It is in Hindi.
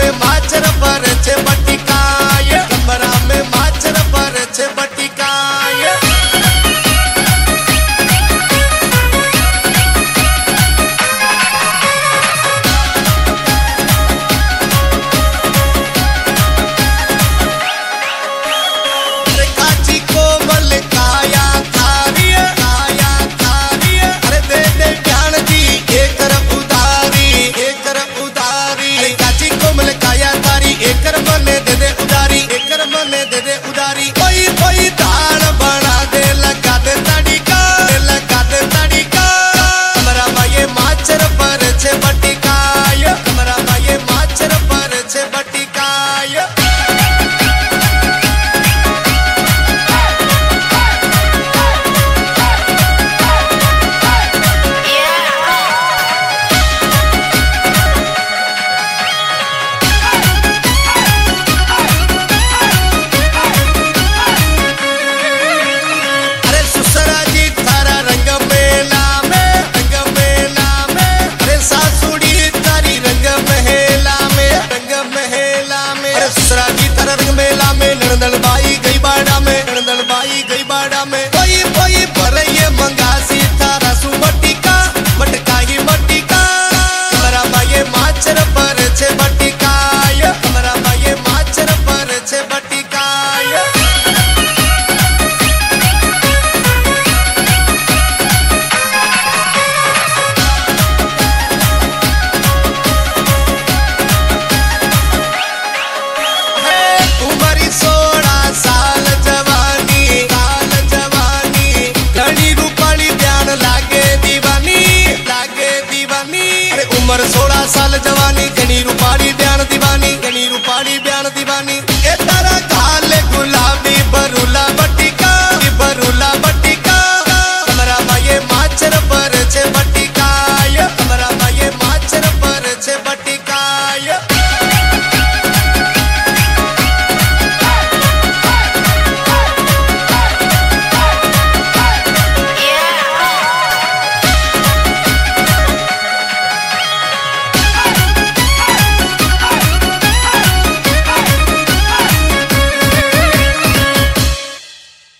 में बाचर पर me में नरंदल बाई गई बाड़ा में नरंदल बाई गई उम्र सोलह साल जवानी घनी रूपाली बयान दीवानी घनी रूपाली बयान